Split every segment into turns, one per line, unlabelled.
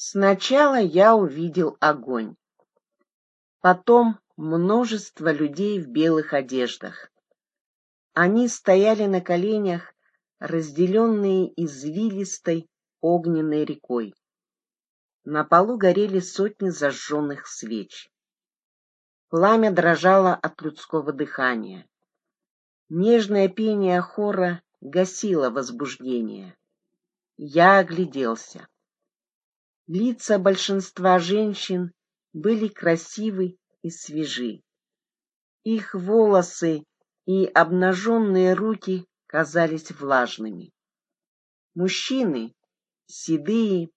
Сначала я увидел огонь. Потом множество людей в белых одеждах. Они стояли на коленях, разделенные извилистой огненной рекой. На полу горели сотни зажженных свеч. Пламя дрожало от людского дыхания. Нежное пение хора гасило возбуждение. Я огляделся. Лица большинства женщин были красивы и свежи. Их волосы и обнаженные руки казались влажными. Мужчины, седые,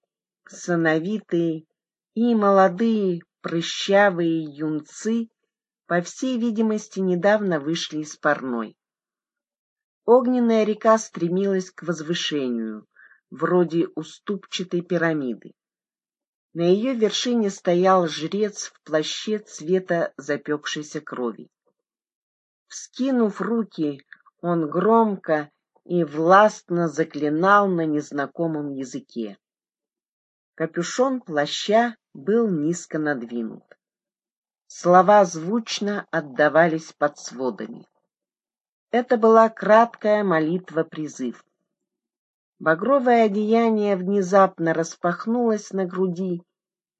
сановитые и молодые прыщавые юнцы, по всей видимости, недавно вышли из парной. Огненная река стремилась к возвышению, вроде уступчатой пирамиды. На ее вершине стоял жрец в плаще цвета запекшейся крови. Вскинув руки, он громко и властно заклинал на незнакомом языке. Капюшон плаща был низко надвинут. Слова звучно отдавались под сводами. Это была краткая молитва-призыв. Багровое одеяние внезапно распахнулось на груди,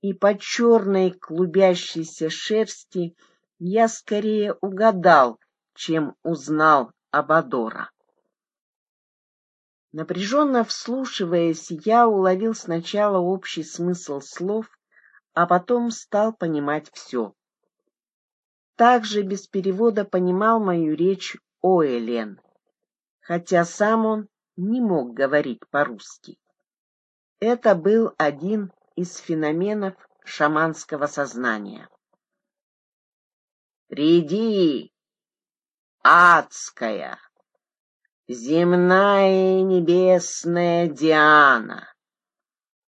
и по черной клубящейся шерсти я скорее угадал, чем узнал Абадора. Напряженно вслушиваясь, я уловил сначала общий смысл слов, а потом стал понимать все. Также без перевода понимал мою речь Оэлен, хотя сам он не мог говорить по-русски. Это был один из феноменов шаманского сознания. «Приди, адская, земная и небесная Диана,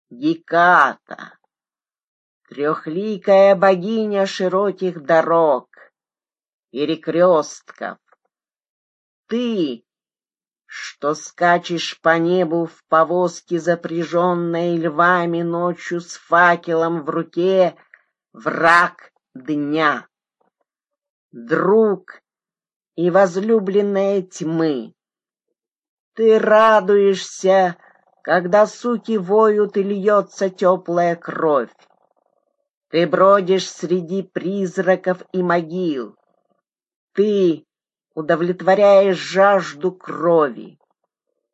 Геката, трехликая богиня широких дорог, перекрестков, ты что скачешь по небу в повозке, запряженной львами ночью с факелом в руке, враг дня, друг и возлюбленная тьмы. Ты радуешься, когда суки воют и льется теплая кровь. Ты бродишь среди призраков и могил. Ты удовлетворяешь жажду крови.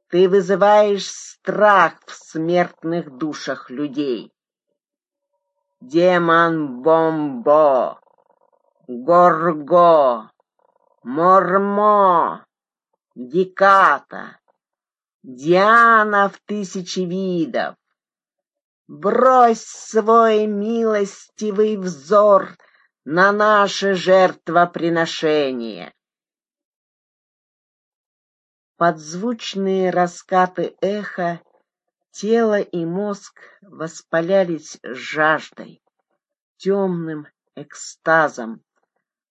Ты вызываешь страх в смертных душах людей. Демон Бомбо, Горго, Мормо, Диката, Диана в тысячи видов. Брось свой милостивый взор на наше жертвоприношение. Подзвучные раскаты эха, тело и мозг воспалялись жаждой, темным экстазом,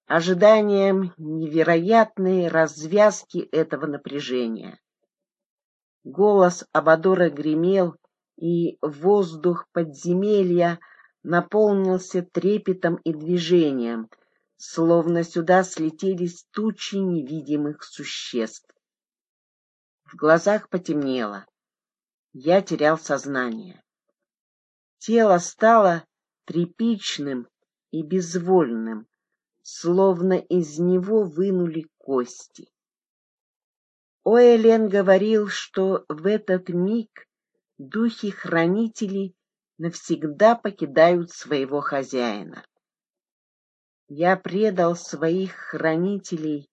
ожиданием невероятной развязки этого напряжения. Голос Абадора гремел, и воздух подземелья наполнился трепетом и движением, словно сюда слетелись тучи невидимых существ. В глазах потемнело. Я терял сознание. Тело стало тряпичным и безвольным, словно из него вынули кости. Оэлен говорил, что в этот миг духи-хранители навсегда покидают своего хозяина. Я предал своих хранителей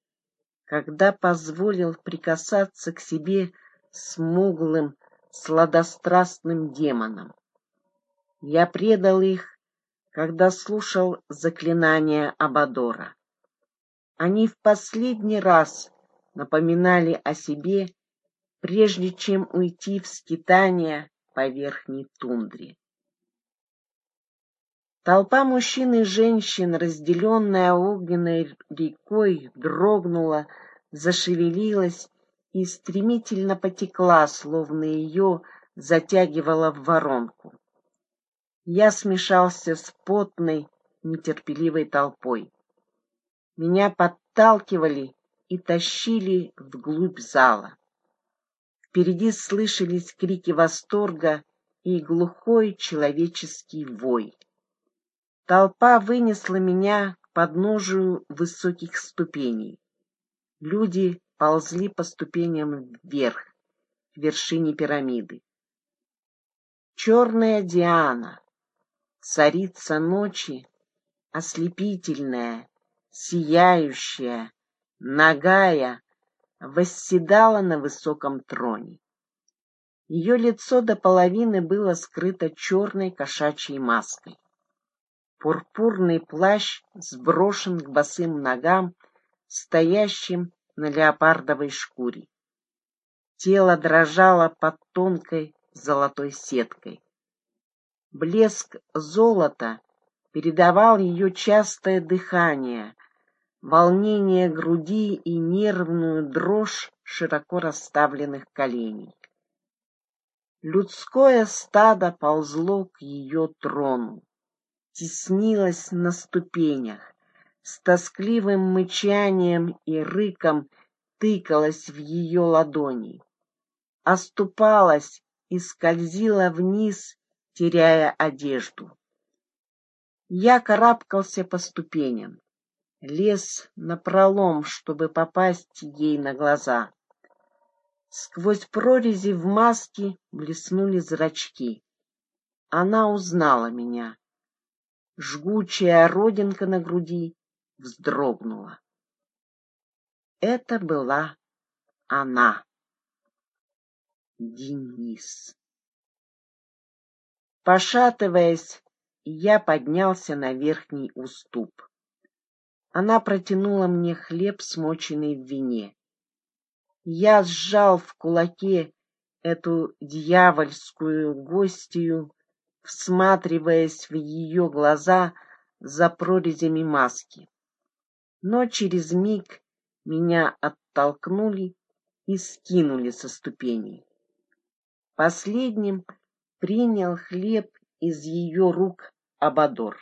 когда позволил прикасаться к себе смуглым, сладострастным демонам. Я предал их, когда слушал заклинания Абадора. Они в последний раз напоминали о себе, прежде чем уйти в скитания по верхней тундре. Толпа мужчин и женщин, разделенная огненной рекой, дрогнула, зашевелилась и стремительно потекла, словно ее затягивала в воронку. Я смешался с потной, нетерпеливой толпой. Меня подталкивали и тащили вглубь зала. Впереди слышались крики восторга и глухой человеческий вой. Толпа вынесла меня к подножию высоких ступеней. Люди ползли по ступеням вверх, к вершине пирамиды. Черная Диана, царица ночи, ослепительная, сияющая, нагая, восседала на высоком троне. Ее лицо до половины было скрыто черной кошачьей маской. Пурпурный плащ сброшен к босым ногам, стоящим на леопардовой шкуре. Тело дрожало под тонкой золотой сеткой. Блеск золота передавал ее частое дыхание, волнение груди и нервную дрожь широко расставленных коленей. Людское стадо ползло к ее трону теснилась на ступенях, с тоскливым мычанием и рыком тыкалась в ее ладони, оступалась и скользила вниз, теряя одежду. Я карабкался по ступеням, лез напролом, чтобы попасть ей на глаза. Сквозь прорези в маске блеснули зрачки. Она узнала меня. Жгучая родинка на груди вздрогнула. Это была она. Денис. Пошатываясь, я поднялся на верхний уступ. Она протянула мне хлеб, смоченный в вине. Я сжал в кулаке эту дьявольскую гостью всматриваясь в ее глаза за прорезями маски. Но через миг меня оттолкнули и скинули со ступеней. Последним принял хлеб из ее рук Абадор.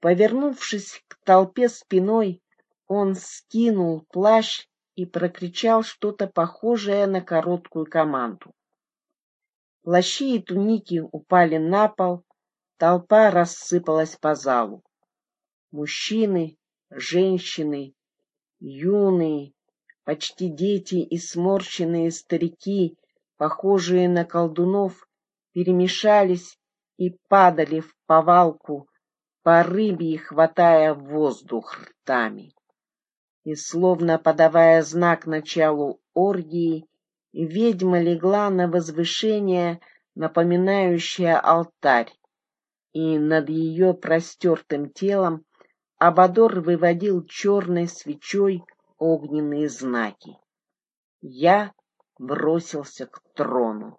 Повернувшись к толпе спиной, он скинул плащ и прокричал что-то похожее на короткую команду. Плащи и туники упали на пол, толпа рассыпалась по залу. Мужчины, женщины, юные, почти дети и сморщенные старики, похожие на колдунов, перемешались и падали в повалку, по рыбьи хватая воздух ртами. И, словно подавая знак началу оргии, ведьма легла на возвышение, напоминающее алтарь, и над ее простертым телом Абадор выводил черной свечой огненные знаки. Я бросился к трону.